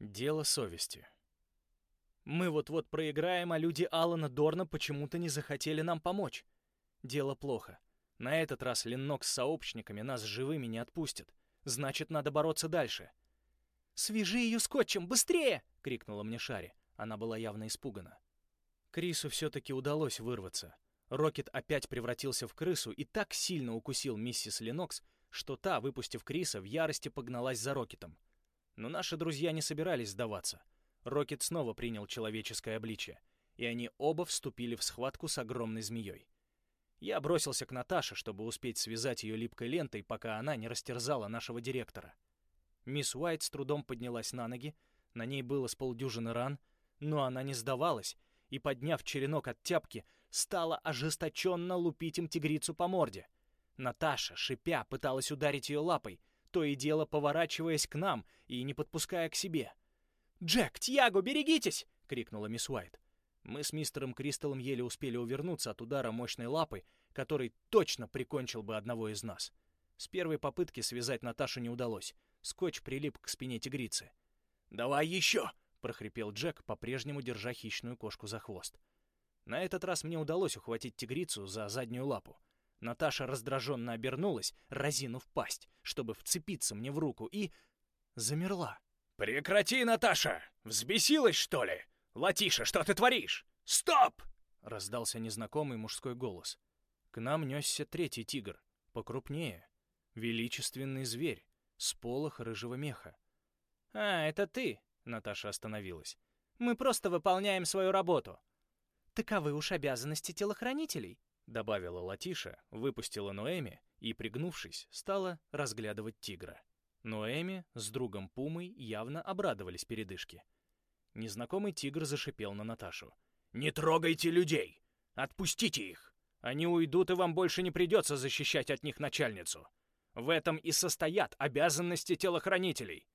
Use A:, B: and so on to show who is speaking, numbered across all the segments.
A: Дело совести. Мы вот-вот проиграем, а люди Алана Дорна почему-то не захотели нам помочь. Дело плохо. На этот раз Леннок с сообщниками нас живыми не отпустят. Значит, надо бороться дальше. «Свяжи ее скотчем! Быстрее!» — крикнула мне Шари. Она была явно испугана. Крису все-таки удалось вырваться. Рокет опять превратился в крысу и так сильно укусил миссис Ленокс, что та, выпустив Криса, в ярости погналась за Рокетом. Но наши друзья не собирались сдаваться. Рокет снова принял человеческое обличие, и они оба вступили в схватку с огромной змеей. Я бросился к Наташе, чтобы успеть связать ее липкой лентой, пока она не растерзала нашего директора. Мисс Уайт с трудом поднялась на ноги, на ней было с полдюжины ран, но она не сдавалась и, подняв черенок от тяпки, стала ожесточенно лупить им тигрицу по морде. Наташа, шипя, пыталась ударить ее лапой, то и дело поворачиваясь к нам и не подпуская к себе. «Джек, Тьяго, берегитесь!» — крикнула мисс Уайт. Мы с мистером Кристаллом еле успели увернуться от удара мощной лапы, который точно прикончил бы одного из нас. С первой попытки связать Наташу не удалось. Скотч прилип к спине тигрицы. «Давай еще!» — прохрипел Джек, по-прежнему держа хищную кошку за хвост. На этот раз мне удалось ухватить тигрицу за заднюю лапу. Наташа раздраженно обернулась, разинув пасть, чтобы вцепиться мне в руку, и... замерла. «Прекрати, Наташа! Взбесилась, что ли? Латиша, что ты творишь? Стоп!» — раздался незнакомый мужской голос. К нам несся третий тигр, покрупнее. Величественный зверь, с полох рыжего меха. «А, это ты!» — Наташа остановилась. «Мы просто выполняем свою работу». «Таковы уж обязанности телохранителей», добавила Латиша, выпустила Ноэми и, пригнувшись, стала разглядывать тигра. Ноэми с другом Пумой явно обрадовались передышке. Незнакомый тигр зашипел на Наташу. «Не трогайте людей! Отпустите их! Они уйдут, и вам больше не придется защищать от них начальницу. В этом и состоят обязанности телохранителей!»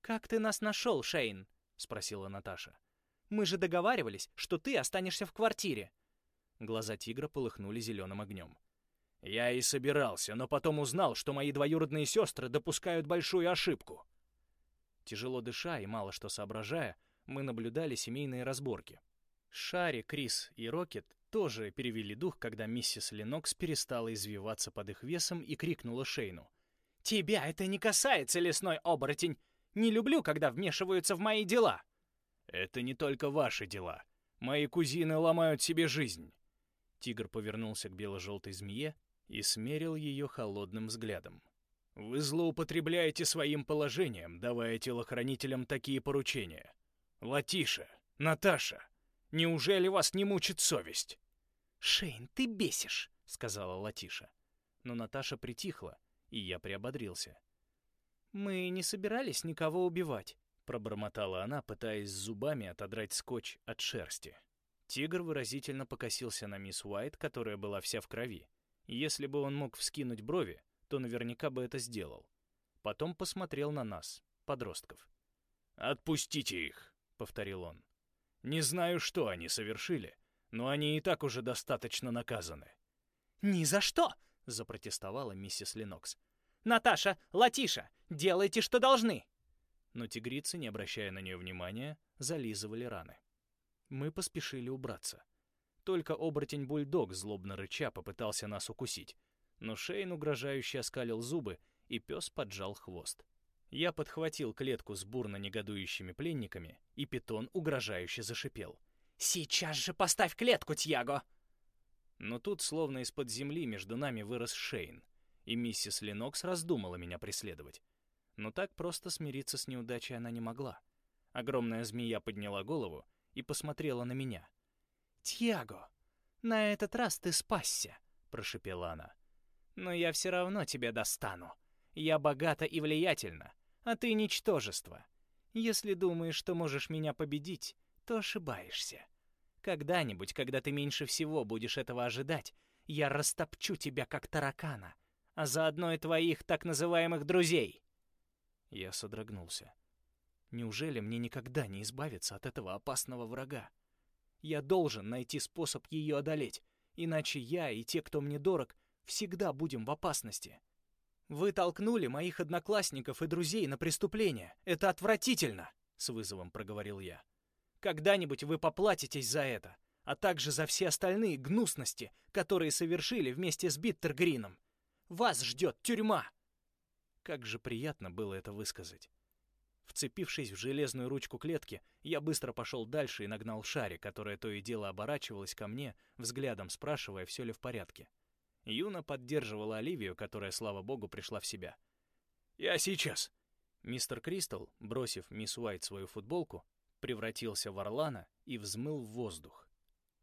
A: «Как ты нас нашел, Шейн?» — спросила Наташа. «Мы же договаривались, что ты останешься в квартире». Глаза тигра полыхнули зеленым огнем. «Я и собирался, но потом узнал, что мои двоюродные сестры допускают большую ошибку». Тяжело дыша и мало что соображая, мы наблюдали семейные разборки. Шари, Крис и Рокет тоже перевели дух, когда миссис Ленокс перестала извиваться под их весом и крикнула Шейну. «Тебя это не касается, лесной оборотень! Не люблю, когда вмешиваются в мои дела!» «Это не только ваши дела. Мои кузины ломают себе жизнь. Тигр повернулся к бело-желтой змее и смерил ее холодным взглядом. «Вы злоупотребляете своим положением, давая телохранителям такие поручения. Латиша, Наташа, неужели вас не мучит совесть?» «Шейн, ты бесишь», — сказала Латиша. Но Наташа притихла, и я приободрился. «Мы не собирались никого убивать», — пробормотала она, пытаясь зубами отодрать скотч от шерсти. Тигр выразительно покосился на мисс Уайт, которая была вся в крови. Если бы он мог вскинуть брови, то наверняка бы это сделал. Потом посмотрел на нас, подростков. «Отпустите их», — повторил он. «Не знаю, что они совершили, но они и так уже достаточно наказаны». «Ни за что!» — запротестовала миссис Ленокс. «Наташа, Латиша, делайте, что должны!» Но тигрицы, не обращая на нее внимания, зализывали раны. Мы поспешили убраться. Только оборотень-бульдог, злобно рыча, попытался нас укусить. Но Шейн угрожающе оскалил зубы, и пес поджал хвост. Я подхватил клетку с бурно негодующими пленниками, и питон угрожающе зашипел. «Сейчас же поставь клетку, Тьяго!» Но тут, словно из-под земли, между нами вырос Шейн, и миссис Ленокс раздумала меня преследовать. Но так просто смириться с неудачей она не могла. Огромная змея подняла голову и посмотрела на меня. «Тьяго, на этот раз ты спасся», — прошепела она. «Но я все равно тебя достану. Я богата и влиятельна, а ты ничтожество. Если думаешь, что можешь меня победить, то ошибаешься. Когда-нибудь, когда ты меньше всего будешь этого ожидать, я растопчу тебя, как таракана, а заодно и твоих так называемых друзей». Я содрогнулся. Неужели мне никогда не избавиться от этого опасного врага? Я должен найти способ ее одолеть, иначе я и те, кто мне дорог, всегда будем в опасности. Вы толкнули моих одноклассников и друзей на преступление. Это отвратительно, с вызовом проговорил я. Когда-нибудь вы поплатитесь за это, а также за все остальные гнусности, которые совершили вместе с Биттергрином. Вас ждет тюрьма. Как же приятно было это высказать. Вцепившись в железную ручку клетки, я быстро пошел дальше и нагнал Шари, которая то и дело оборачивалась ко мне, взглядом спрашивая, все ли в порядке. Юна поддерживала Оливию, которая, слава богу, пришла в себя. «Я сейчас!» Мистер Кристал, бросив мисс Уайт свою футболку, превратился в орлана и взмыл в воздух.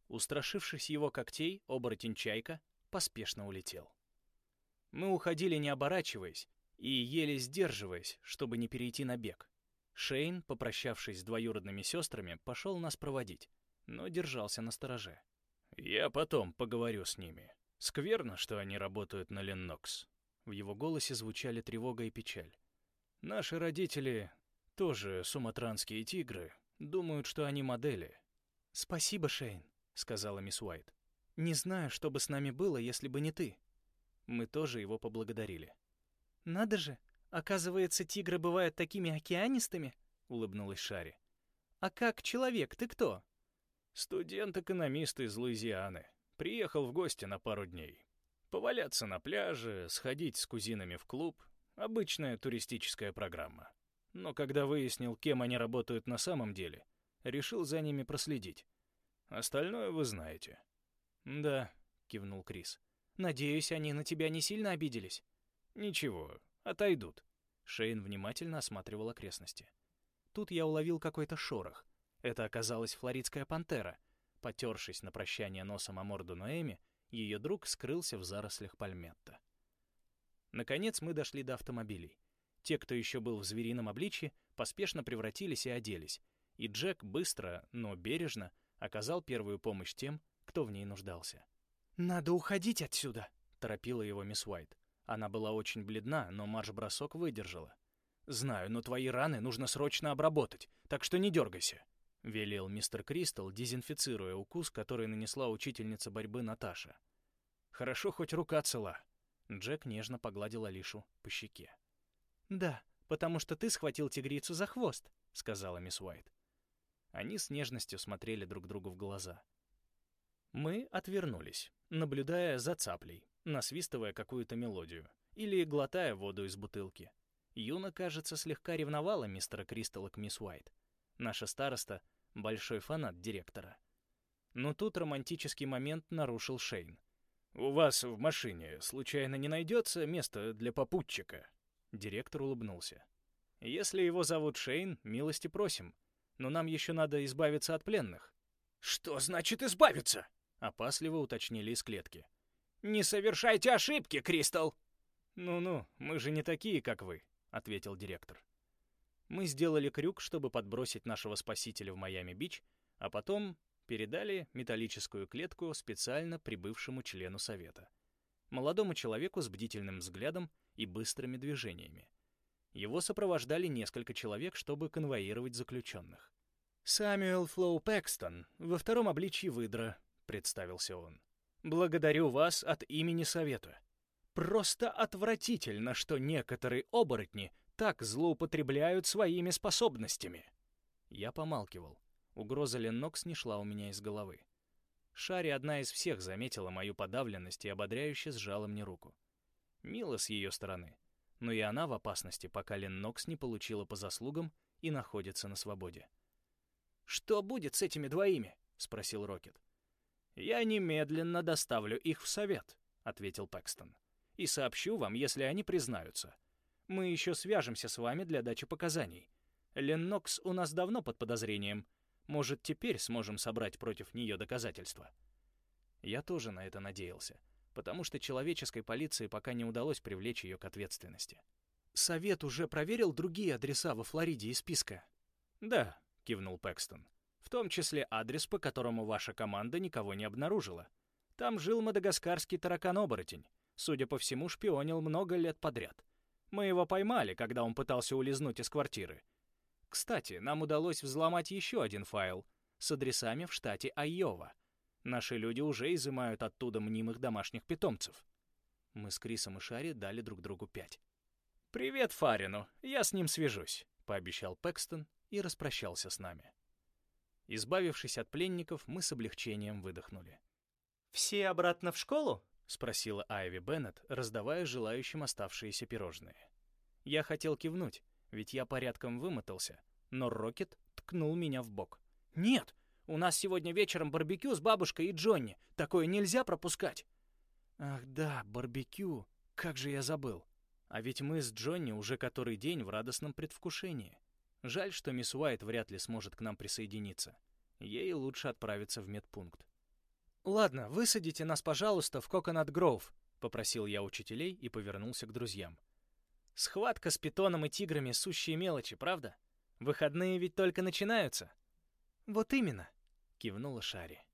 A: Устрашившись его когтей, оборотень-чайка поспешно улетел. Мы уходили не оборачиваясь и еле сдерживаясь, чтобы не перейти на бег. Шейн, попрощавшись с двоюродными сестрами, пошел нас проводить, но держался на стороже. «Я потом поговорю с ними. Скверно, что они работают на Леннокс». В его голосе звучали тревога и печаль. «Наши родители, тоже суматранские тигры, думают, что они модели». «Спасибо, Шейн», — сказала мисс Уайт. «Не знаю, что бы с нами было, если бы не ты». Мы тоже его поблагодарили. «Надо же, Оказывается, тигры бывают такими океанистыми, улыбнулась Шари. А как человек, ты кто? Студент-экономист из Луизианы. Приехал в гости на пару дней. Поваляться на пляже, сходить с кузинами в клуб обычная туристическая программа. Но когда выяснил, кем они работают на самом деле, решил за ними проследить. Остальное вы знаете. Да, кивнул Крис. Надеюсь, они на тебя не сильно обиделись. Ничего, отойдут. Шейн внимательно осматривал окрестности. Тут я уловил какой-то шорох. Это оказалась флоридская пантера. Потершись на прощание носом о морду Ноэми, ее друг скрылся в зарослях пальметта. Наконец мы дошли до автомобилей. Те, кто еще был в зверином обличье, поспешно превратились и оделись, и Джек быстро, но бережно оказал первую помощь тем, кто в ней нуждался. «Надо уходить отсюда!» — торопила его мисс Уайт. Она была очень бледна, но марш-бросок выдержала. «Знаю, но твои раны нужно срочно обработать, так что не дергайся», — велел мистер Кристал, дезинфицируя укус, который нанесла учительница борьбы Наташа. «Хорошо, хоть рука цела». Джек нежно погладил Алишу по щеке. «Да, потому что ты схватил тигрицу за хвост», — сказала мисс Уайт. Они с нежностью смотрели друг другу в глаза. Мы отвернулись, наблюдая за цаплей, насвистывая какую-то мелодию или глотая воду из бутылки. Юна, кажется, слегка ревновала мистера Кристалла к мисс Уайт. Наша староста — большой фанат директора. Но тут романтический момент нарушил Шейн. «У вас в машине случайно не найдется места для попутчика?» Директор улыбнулся. «Если его зовут Шейн, милости просим. Но нам еще надо избавиться от пленных». «Что значит избавиться?» — опасливо уточнили из клетки. «Не совершайте ошибки, Кристал!» «Ну-ну, мы же не такие, как вы», — ответил директор. Мы сделали крюк, чтобы подбросить нашего спасителя в Майами-Бич, а потом передали металлическую клетку специально прибывшему члену совета. Молодому человеку с бдительным взглядом и быстрыми движениями. Его сопровождали несколько человек, чтобы конвоировать заключенных. «Сэмюэл Флоу Пэкстон, во втором обличье выдра», — представился он. Благодарю вас от имени Совета. Просто отвратительно, что некоторые оборотни так злоупотребляют своими способностями. Я помалкивал. Угроза Леннокс не шла у меня из головы. Шари одна из всех заметила мою подавленность и ободряюще сжала мне руку. Мило с ее стороны, но и она в опасности, пока Леннокс не получила по заслугам и находится на свободе. «Что будет с этими двоими?» — спросил Рокет. «Я немедленно доставлю их в совет», — ответил Пэкстон. «И сообщу вам, если они признаются. Мы еще свяжемся с вами для дачи показаний. Леннокс у нас давно под подозрением. Может, теперь сможем собрать против нее доказательства?» Я тоже на это надеялся, потому что человеческой полиции пока не удалось привлечь ее к ответственности. «Совет уже проверил другие адреса во Флориде из списка?» «Да», — кивнул Пэкстон в том числе адрес, по которому ваша команда никого не обнаружила. Там жил мадагаскарский таракан-оборотень. Судя по всему, шпионил много лет подряд. Мы его поймали, когда он пытался улизнуть из квартиры. Кстати, нам удалось взломать еще один файл с адресами в штате Айова. Наши люди уже изымают оттуда мнимых домашних питомцев. Мы с Крисом и Шари дали друг другу пять. «Привет Фарину, я с ним свяжусь», — пообещал Пэкстон и распрощался с нами. Избавившись от пленников, мы с облегчением выдохнули.
B: «Все обратно в школу?»
A: — спросила Айви Беннет, раздавая желающим оставшиеся пирожные. Я хотел кивнуть, ведь я порядком вымотался, но Рокет ткнул меня в бок. «Нет, у нас сегодня вечером барбекю с бабушкой и Джонни. Такое нельзя пропускать!» «Ах да, барбекю! Как же я забыл! А ведь мы с Джонни уже который день в радостном предвкушении. Жаль, что мисс Уайт вряд ли сможет к нам присоединиться. Ей лучше отправиться в медпункт. «Ладно, высадите нас, пожалуйста, в Коконат Гроув», — попросил я учителей и повернулся к друзьям. «Схватка с питоном и тиграми — сущие мелочи, правда? Выходные ведь только начинаются». «Вот именно», — кивнула Шари.